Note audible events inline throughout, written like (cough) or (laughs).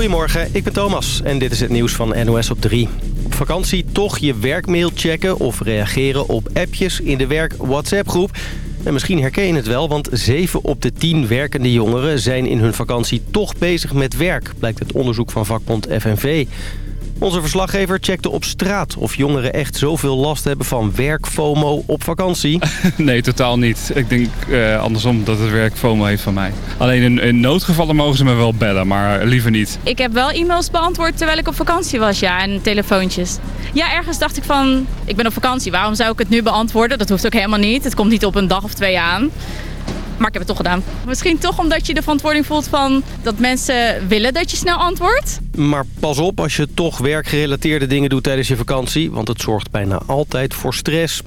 Goedemorgen, ik ben Thomas en dit is het nieuws van NOS op 3. Op vakantie toch je werkmail checken of reageren op appjes in de werk WhatsApp-groep. En misschien herken je het wel, want 7 op de 10 werkende jongeren zijn in hun vakantie toch bezig met werk, blijkt het onderzoek van vakbond FNV. Onze verslaggever checkte op straat of jongeren echt zoveel last hebben van werkfomo op vakantie. (laughs) Nee, totaal niet. Ik denk uh, andersom dat het werk FOMO heeft van mij. Alleen in, in, noodgevallen mogen ze me wel bellen, maar liever niet. Ik heb wel e-mails beantwoord terwijl ik op vakantie was, ja, en telefoontjes. Ja, ergens dacht ik van, ik ben op vakantie, waarom zou ik het nu beantwoorden? Dat hoeft ook helemaal niet. Het komt niet op een dag of twee aan. Maar ik heb het toch gedaan. Misschien toch omdat je de verantwoording voelt van dat mensen willen dat je snel antwoordt. Maar pas op als je toch werkgerelateerde dingen doet tijdens je vakantie. Want het zorgt bijna altijd voor stress.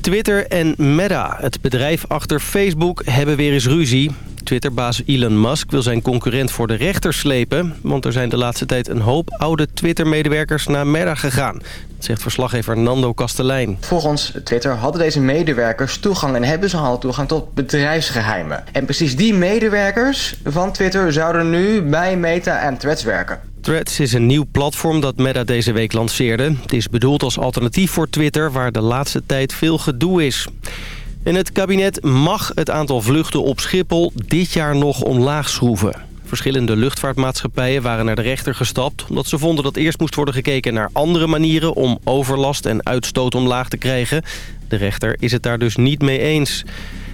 Twitter en Meta, het bedrijf achter Facebook, hebben weer eens ruzie. Twitterbaas Elon Musk wil zijn concurrent voor de rechter slepen... want er zijn de laatste tijd een hoop oude Twitter-medewerkers naar Meta gegaan. Dat zegt verslaggever Nando Kastelein. Volgens Twitter hadden deze medewerkers toegang en hebben ze al toegang tot bedrijfsgeheimen. En precies die medewerkers van Twitter zouden nu bij Meta en Threads werken. Threads is een nieuw platform dat Meta deze week lanceerde. Het is bedoeld als alternatief voor Twitter, waar de laatste tijd veel gedoe is. En het kabinet mag het aantal vluchten op Schiphol dit jaar nog omlaag schroeven. Verschillende luchtvaartmaatschappijen waren naar de rechter gestapt... omdat ze vonden dat eerst moest worden gekeken naar andere manieren... om overlast en uitstoot omlaag te krijgen. De rechter is het daar dus niet mee eens.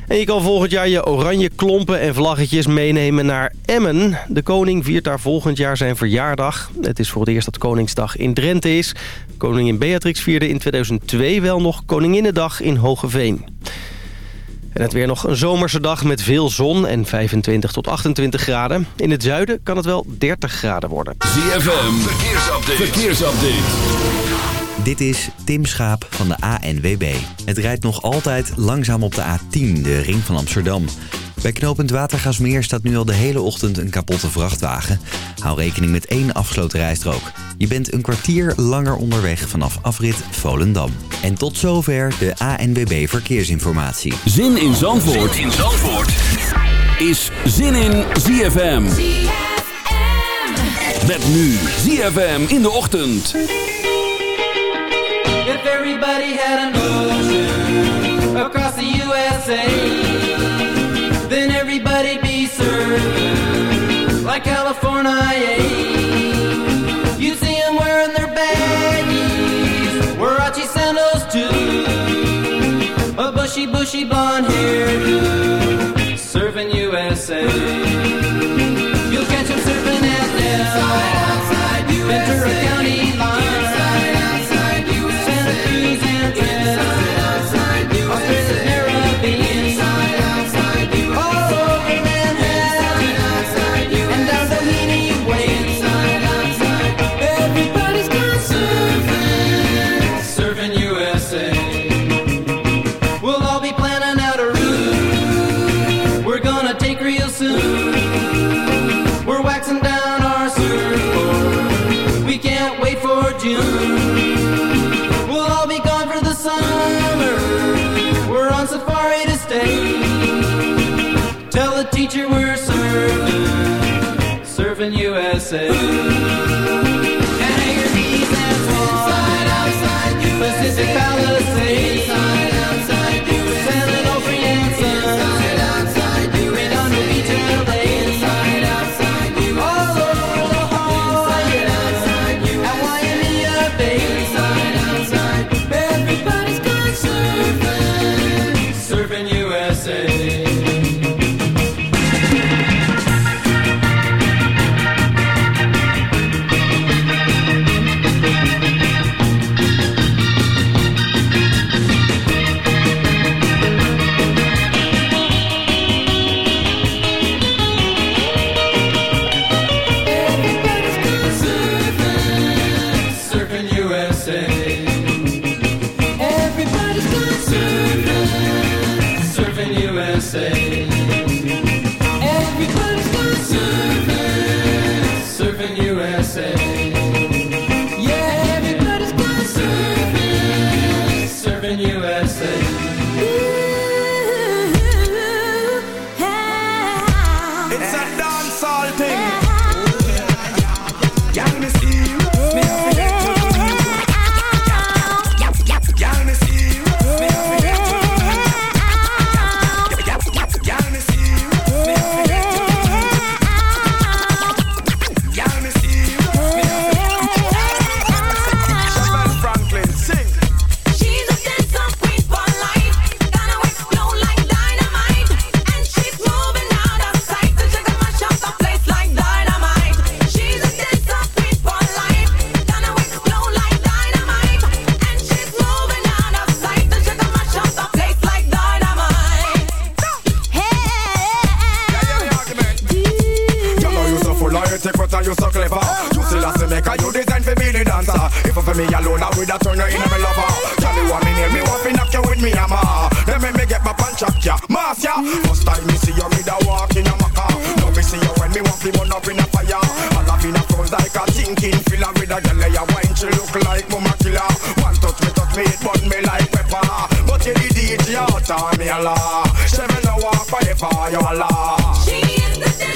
En je kan volgend jaar je oranje klompen en vlaggetjes meenemen naar Emmen. De koning viert daar volgend jaar zijn verjaardag. Het is voor het eerst dat Koningsdag in Drenthe is. Koningin Beatrix vierde in 2002 wel nog Koninginnedag in Hogeveen. En het weer nog een zomerse dag met veel zon en 25 tot 28 graden. In het zuiden kan het wel 30 graden worden. ZFM, verkeersupdate. Dit is Tim Schaap van de ANWB. Het rijdt nog altijd langzaam op de A10, de ring van Amsterdam. Bij knooppunt Watergasmeer staat nu al de hele ochtend een kapotte vrachtwagen. Hou rekening met één afgesloten rijstrook. Je bent een kwartier langer onderweg vanaf afrit Volendam. En tot zover de ANWB Verkeersinformatie. Zin in Zandvoort, zin in Zandvoort. is Zin in ZFM. Met nu ZFM in de ochtend. Everybody had an ocean across the USA In USA. And I hear these outside, fly, Pacific me alone, I would have turned her into my lover. Tell you what me near me want to knock you with me hammer. Let me, me get my punch up ya, mass ya. First time me see you, me da walk in a maca. Now me see you when me walk, me up in a fire. I love in a froze like a thinking filler with a girl ya wine, she look like mama killer. One touch me, touch me, it burn me like pepper. But you the DJ out of me a la. She me Seven hour forever, you a la. She is the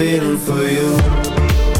feeling for you.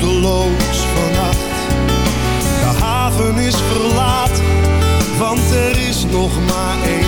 Moedeloos vannacht. De haven is verlaten, want er is nog maar één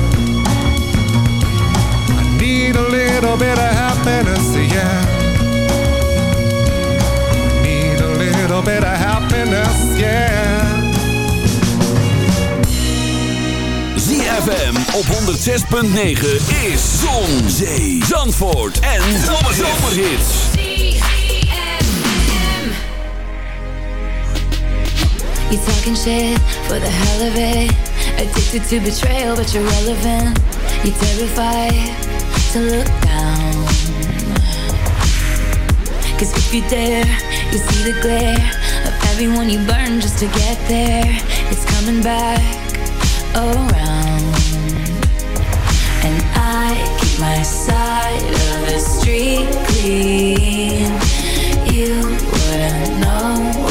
little bit of happiness, yeah. Need a little bit of happiness, yeah. ZFM op 106.9 is Zon, Zee, Zandvoort en Zomerhits. You talking shit for the hell of it. Addicted to betrayal, but you're relevant. You're terrified to look down. Cause if you dare, you see the glare of everyone you burn just to get there. It's coming back around. And I keep my side of the street clean. You wouldn't know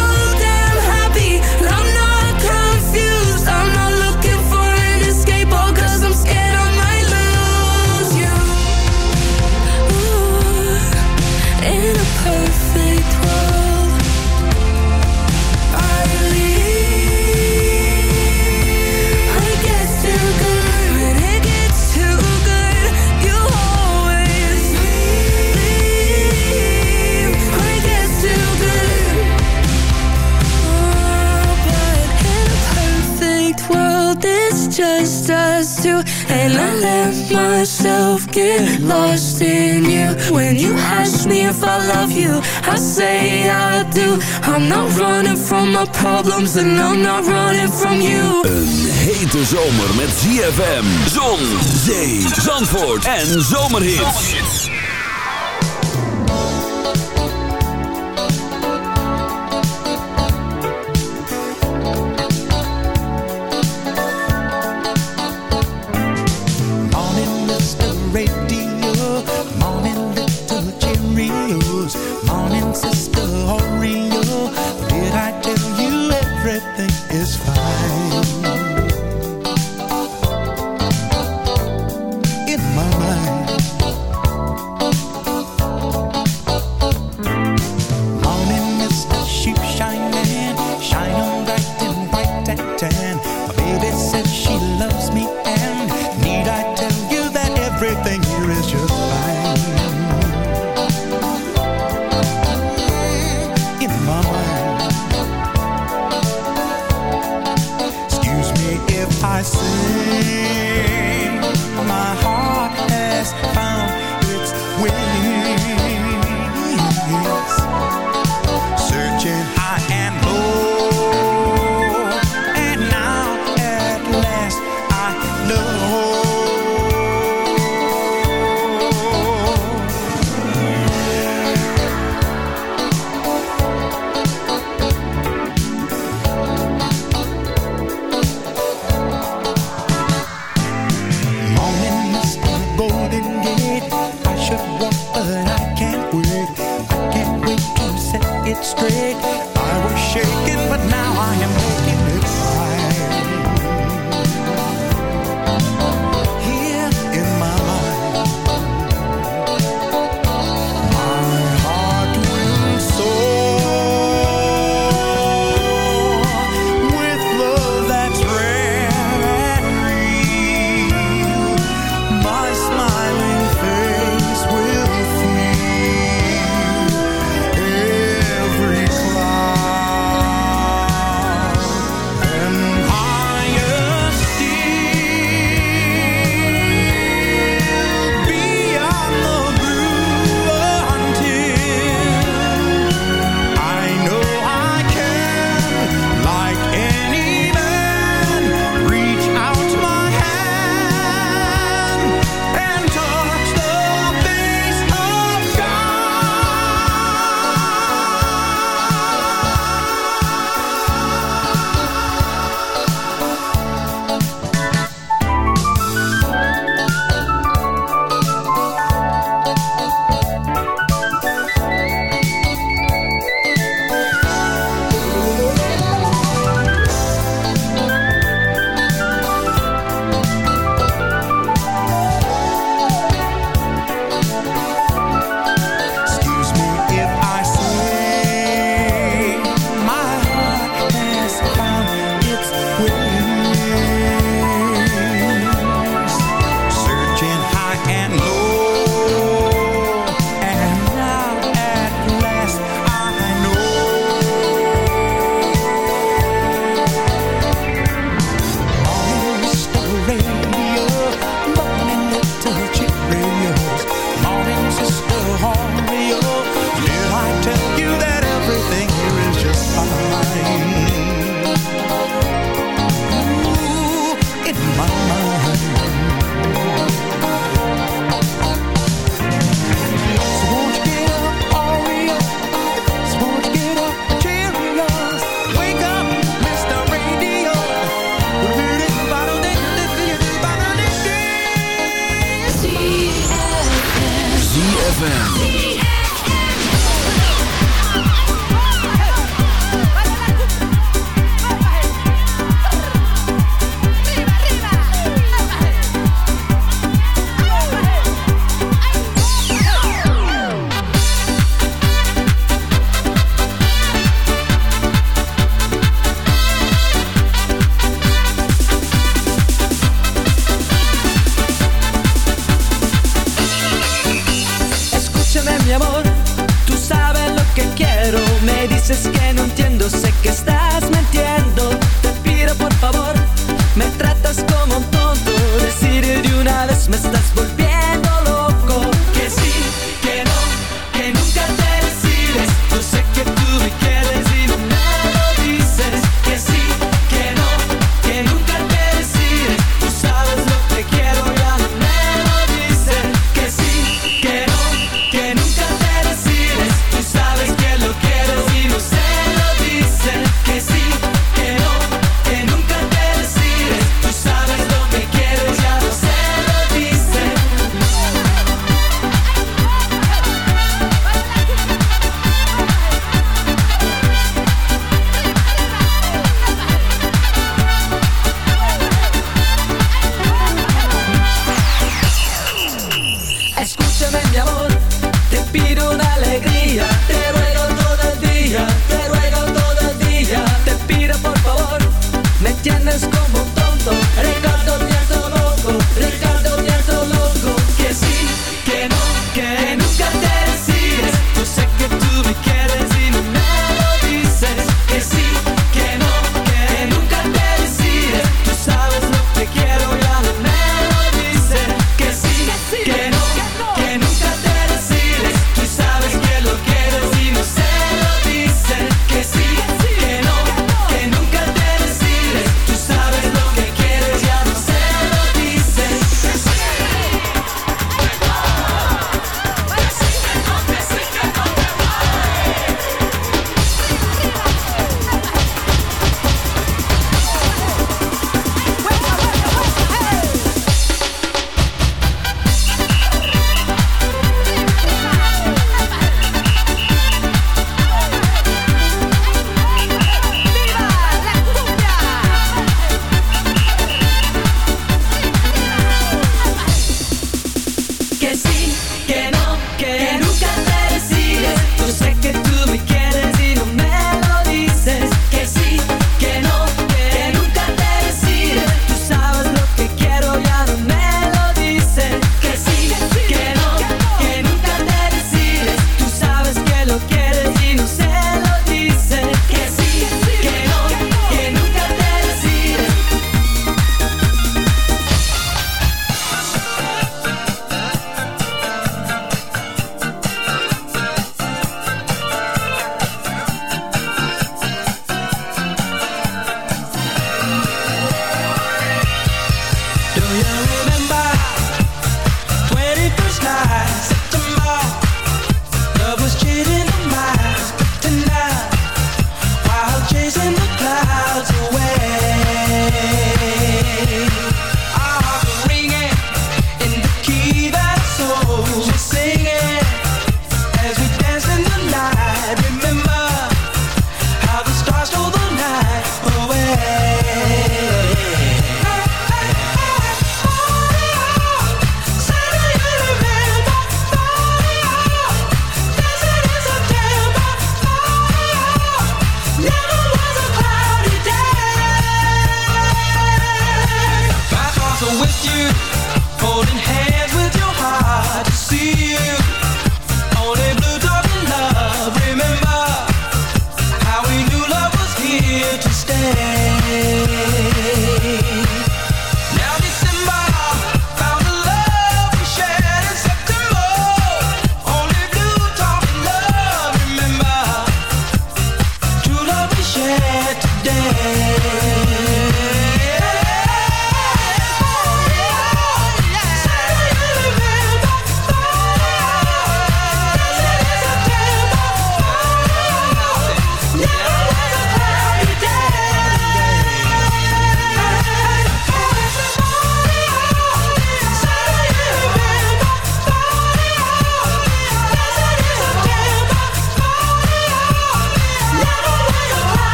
myself get lost in you. When you ask me if I love you, I say I do. I'm not running from my problems, and I'm not running from you. Een hete zomer met ZFM, zon, zee, zandvoort en zomerhits.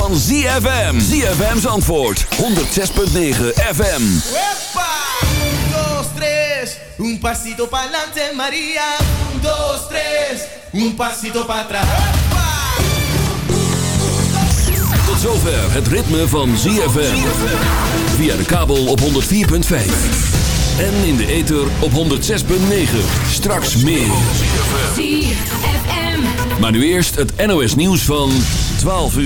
Van ZFM. ZFM's antwoord, 106.9 FM. Un, dos, tres, un pasito para adelante, María. Un, dos, tres, un pasito para atrás. Tot zover het ritme van ZFM. Via de kabel op 104.5. En in de ether op 106.9. Straks meer. ZFM. Maar nu eerst het NOS nieuws van 12 uur.